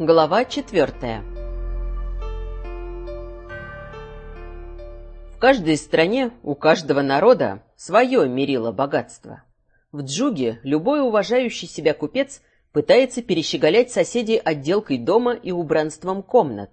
Глава четвертая В каждой стране, у каждого народа свое мерило богатство. В Джуге любой уважающий себя купец пытается перещеголять соседей отделкой дома и убранством комнат.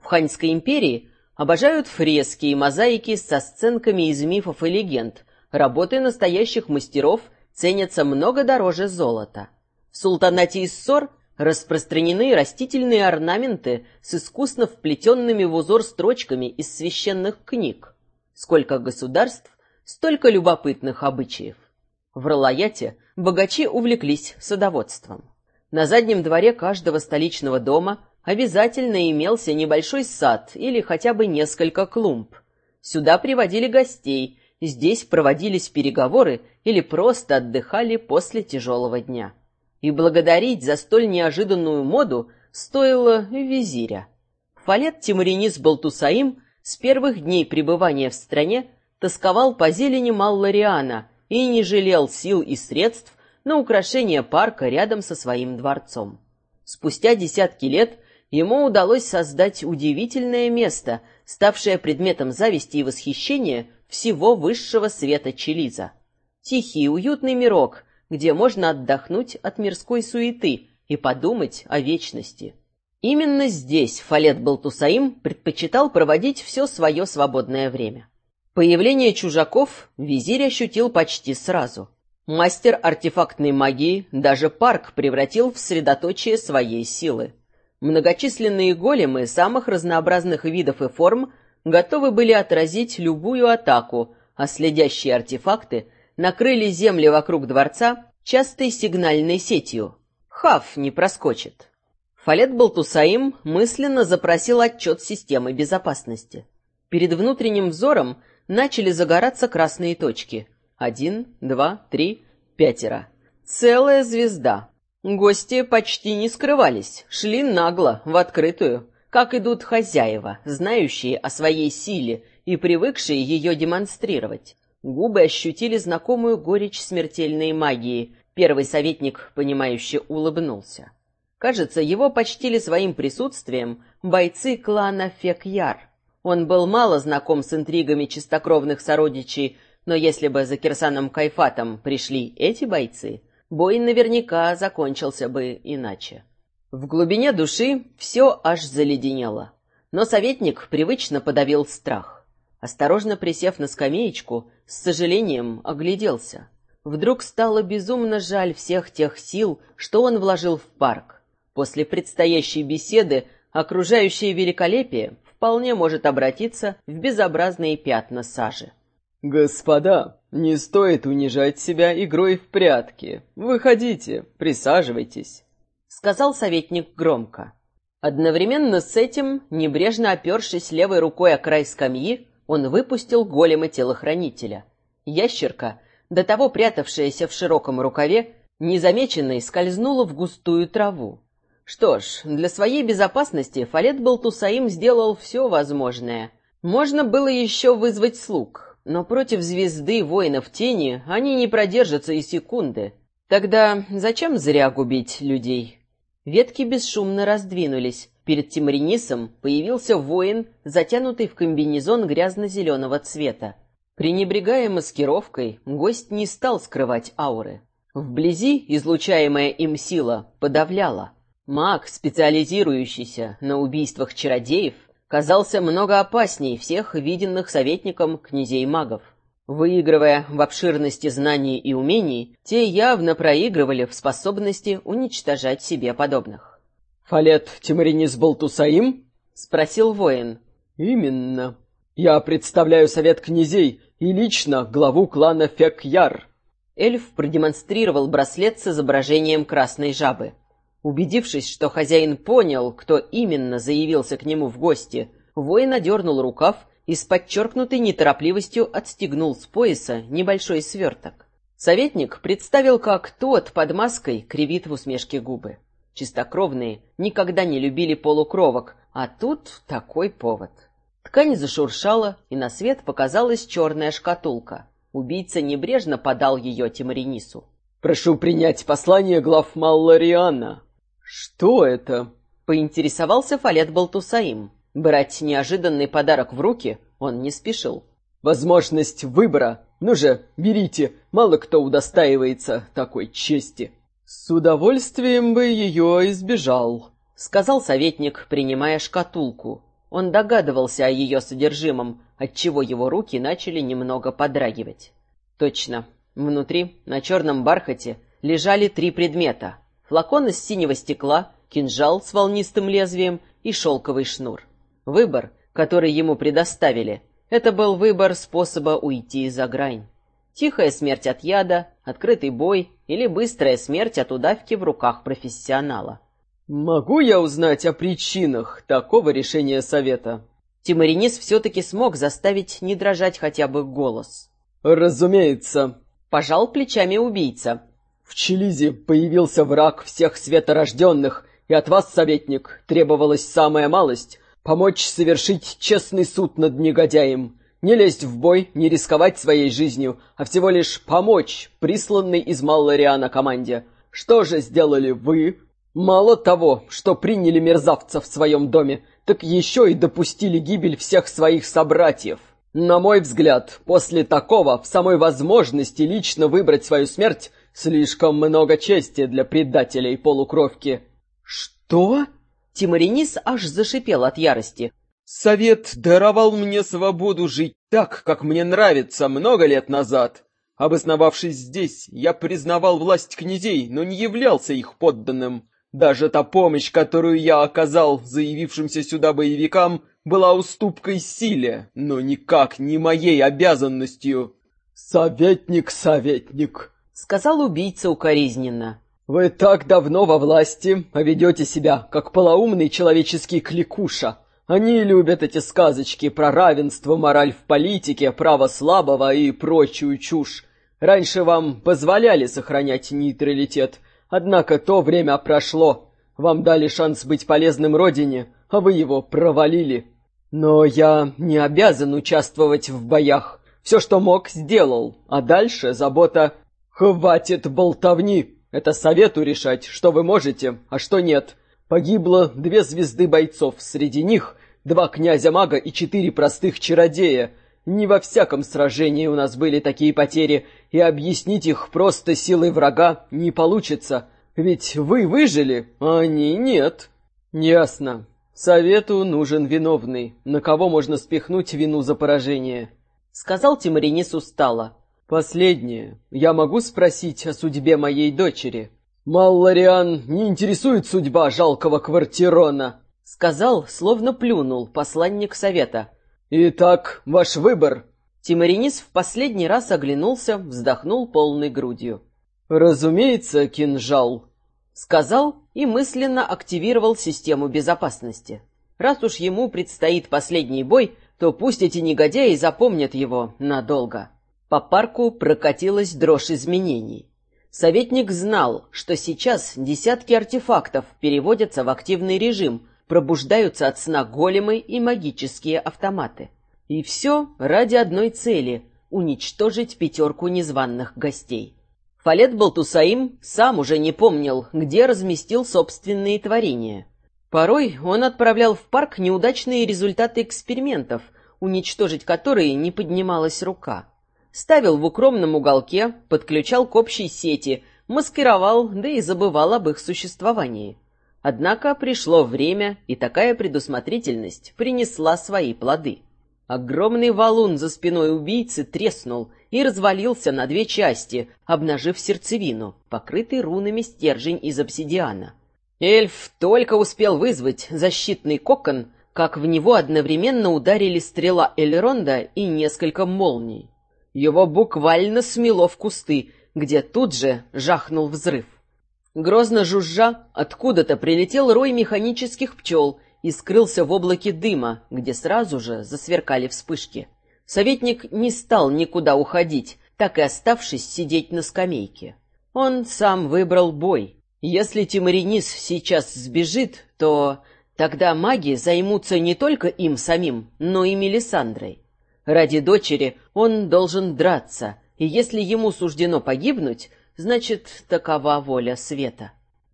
В Ханьской империи обожают фрески и мозаики со сценками из мифов и легенд. Работы настоящих мастеров ценятся много дороже золота. В султанате Иссор – Распространены растительные орнаменты с искусно вплетенными в узор строчками из священных книг. Сколько государств, столько любопытных обычаев. В Ралаяте богачи увлеклись садоводством. На заднем дворе каждого столичного дома обязательно имелся небольшой сад или хотя бы несколько клумб. Сюда приводили гостей, здесь проводились переговоры или просто отдыхали после тяжелого дня и благодарить за столь неожиданную моду стоило визиря. Фалет Тимуринис Балтусаим с первых дней пребывания в стране тосковал по зелени Маллариана и не жалел сил и средств на украшение парка рядом со своим дворцом. Спустя десятки лет ему удалось создать удивительное место, ставшее предметом зависти и восхищения всего высшего света Челиза. Тихий, уютный мирок, где можно отдохнуть от мирской суеты и подумать о вечности. Именно здесь Фалет Балтусаим предпочитал проводить все свое свободное время. Появление чужаков визирь ощутил почти сразу. Мастер артефактной магии даже парк превратил в средоточие своей силы. Многочисленные големы самых разнообразных видов и форм готовы были отразить любую атаку, а следящие артефакты накрыли земли вокруг дворца частой сигнальной сетью. Хав не проскочит. Фалет Балтусаим мысленно запросил отчет системы безопасности. Перед внутренним взором начали загораться красные точки. Один, два, три, пятеро. Целая звезда. Гости почти не скрывались, шли нагло, в открытую, как идут хозяева, знающие о своей силе и привыкшие ее демонстрировать. Губы ощутили знакомую горечь смертельной магии. Первый советник, понимающе улыбнулся. Кажется, его почтили своим присутствием бойцы клана Фекяр. Он был мало знаком с интригами чистокровных сородичей, но если бы за Кирсаном Кайфатом пришли эти бойцы, бой наверняка закончился бы иначе. В глубине души все аж заледенело. Но советник привычно подавил страх. Осторожно присев на скамеечку, с сожалением огляделся. Вдруг стало безумно жаль всех тех сил, что он вложил в парк. После предстоящей беседы окружающее великолепие вполне может обратиться в безобразные пятна сажи. «Господа, не стоит унижать себя игрой в прятки. Выходите, присаживайтесь», — сказал советник громко. Одновременно с этим, небрежно опершись левой рукой о край скамьи, он выпустил голема-телохранителя. Ящерка, до того прятавшаяся в широком рукаве, незамеченной скользнула в густую траву. Что ж, для своей безопасности Фалет Балтусаим сделал все возможное. Можно было еще вызвать слуг, но против звезды воинов тени они не продержатся и секунды. Тогда зачем зря губить людей? Ветки бесшумно раздвинулись, Перед Тимаринисом появился воин, затянутый в комбинезон грязно-зеленого цвета. Пренебрегая маскировкой, гость не стал скрывать ауры. Вблизи излучаемая им сила подавляла. Маг, специализирующийся на убийствах чародеев, казался много опаснее всех виденных советником князей-магов. Выигрывая в обширности знаний и умений, те явно проигрывали в способности уничтожать себе подобных. «Фалет Тимаринис Балтусаим?» — спросил воин. «Именно. Я представляю совет князей и лично главу клана Фекяр». Эльф продемонстрировал браслет с изображением красной жабы. Убедившись, что хозяин понял, кто именно заявился к нему в гости, воин одернул рукав и с подчеркнутой неторопливостью отстегнул с пояса небольшой сверток. Советник представил, как тот под маской кривит в усмешке губы. Чистокровные никогда не любили полукровок, а тут такой повод. Ткань зашуршала, и на свет показалась черная шкатулка. Убийца небрежно подал ее Тимаринису. «Прошу принять послание глав Маллариана». «Что это?» Поинтересовался Фалет Балтусаим. Брать неожиданный подарок в руки он не спешил. «Возможность выбора. Ну же, берите, мало кто удостаивается такой чести». «С удовольствием бы ее избежал», — сказал советник, принимая шкатулку. Он догадывался о ее содержимом, отчего его руки начали немного подрагивать. Точно, внутри, на черном бархате, лежали три предмета. Флакон из синего стекла, кинжал с волнистым лезвием и шелковый шнур. Выбор, который ему предоставили, это был выбор способа уйти за грань. Тихая смерть от яда, открытый бой или быстрая смерть от удавки в руках профессионала. «Могу я узнать о причинах такого решения совета?» Тимаринис все-таки смог заставить не дрожать хотя бы голос. «Разумеется», — пожал плечами убийца. «В Челизе появился враг всех светорожденных, и от вас, советник, требовалась самая малость — помочь совершить честный суд над негодяем, не лезть в бой, не рисковать своей жизнью, а всего лишь помочь присланной из Маллариана команде. Что же сделали вы?» Мало того, что приняли мерзавца в своем доме, так еще и допустили гибель всех своих собратьев. На мой взгляд, после такого, в самой возможности лично выбрать свою смерть, слишком много чести для предателей полукровки. Что? Тимаринис аж зашипел от ярости. Совет даровал мне свободу жить так, как мне нравится много лет назад. Обосновавшись здесь, я признавал власть князей, но не являлся их подданным. Даже та помощь, которую я оказал заявившимся сюда боевикам, была уступкой силе, но никак не моей обязанностью. «Советник, советник», — сказал убийца укоризненно. «Вы так давно во власти, а ведете себя, как полоумный человеческий кликуша. Они любят эти сказочки про равенство, мораль в политике, право слабого и прочую чушь. Раньше вам позволяли сохранять нейтралитет, Однако то время прошло. Вам дали шанс быть полезным родине, а вы его провалили. Но я не обязан участвовать в боях. Все, что мог, сделал. А дальше забота... Хватит болтовни. Это совету решать, что вы можете, а что нет. Погибло две звезды бойцов. Среди них два князя-мага и четыре простых чародея. Не во всяком сражении у нас были такие потери, и объяснить их просто силой врага не получится, ведь вы выжили, а они нет. Ясно. Совету нужен виновный, на кого можно спихнуть вину за поражение. Сказал Тимаринис устало. Последнее. Я могу спросить о судьбе моей дочери? Маллариан не интересует судьба жалкого квартирона. Сказал, словно плюнул посланник совета. Итак, ваш выбор. Тимаринис в последний раз оглянулся, вздохнул полной грудью. «Разумеется, кинжал», — сказал и мысленно активировал систему безопасности. Раз уж ему предстоит последний бой, то пусть эти негодяи запомнят его надолго. По парку прокатилась дрожь изменений. Советник знал, что сейчас десятки артефактов переводятся в активный режим, пробуждаются от сна големы и магические автоматы. И все ради одной цели — уничтожить пятерку незваных гостей. Фалет Балтусаим сам уже не помнил, где разместил собственные творения. Порой он отправлял в парк неудачные результаты экспериментов, уничтожить которые не поднималась рука. Ставил в укромном уголке, подключал к общей сети, маскировал, да и забывал об их существовании. Однако пришло время, и такая предусмотрительность принесла свои плоды. Огромный валун за спиной убийцы треснул и развалился на две части, обнажив сердцевину, покрытый рунами стержень из обсидиана. Эльф только успел вызвать защитный кокон, как в него одновременно ударили стрела Эльронда и несколько молний. Его буквально смело в кусты, где тут же жахнул взрыв. Грозно жужжа, откуда-то прилетел рой механических пчел и скрылся в облаке дыма, где сразу же засверкали вспышки. Советник не стал никуда уходить, так и оставшись сидеть на скамейке. Он сам выбрал бой. Если Тимаринис сейчас сбежит, то тогда маги займутся не только им самим, но и Мелисандрой. Ради дочери он должен драться, и если ему суждено погибнуть, значит, такова воля света.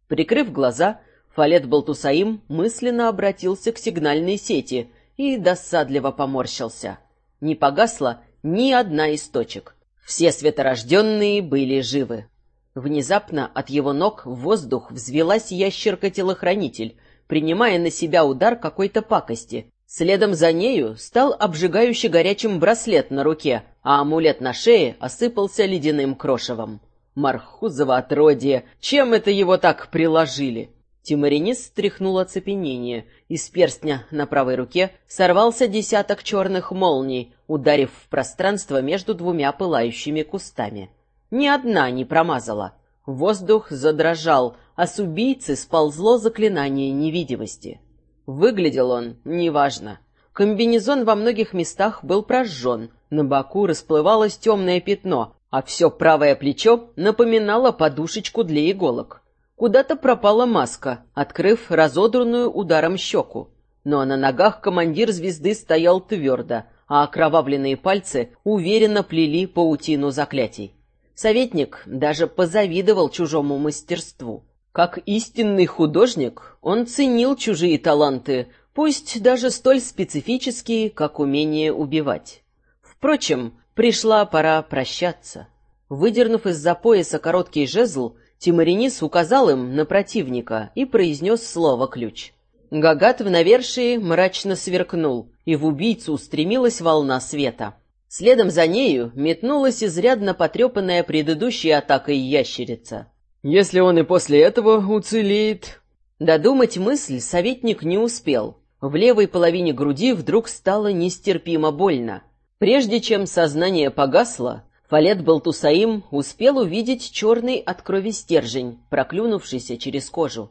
Прикрыв глаза, Фалет Балтусаим мысленно обратился к сигнальной сети и досадливо поморщился. Не погасла ни одна из точек. Все светорожденные были живы. Внезапно от его ног в воздух взвелась ящерка-телохранитель, принимая на себя удар какой-то пакости. Следом за нею стал обжигающий горячим браслет на руке, а амулет на шее осыпался ледяным крошевом. Мархузово отродье! Чем это его так приложили? Тимаринис стряхнул оцепенение. Из перстня на правой руке сорвался десяток черных молний, ударив в пространство между двумя пылающими кустами. Ни одна не промазала. Воздух задрожал, а с убийцы сползло заклинание невидимости. Выглядел он неважно. Комбинезон во многих местах был прожжен, на боку расплывалось темное пятно, а все правое плечо напоминало подушечку для иголок. Куда-то пропала маска, открыв разодранную ударом щеку. Но на ногах командир звезды стоял твердо, а окровавленные пальцы уверенно плели паутину заклятий. Советник даже позавидовал чужому мастерству. Как истинный художник, он ценил чужие таланты, пусть даже столь специфические, как умение убивать. Впрочем, пришла пора прощаться. Выдернув из-за пояса короткий жезл, Тимаринис указал им на противника и произнес слово «ключ». Гагат в навершии мрачно сверкнул, и в убийцу устремилась волна света. Следом за нею метнулась изрядно потрепанная предыдущей атакой ящерица. «Если он и после этого уцелеет...» Додумать мысль советник не успел. В левой половине груди вдруг стало нестерпимо больно. Прежде чем сознание погасло, Фалет Балтусаим успел увидеть черный от крови стержень, проклюнувшийся через кожу.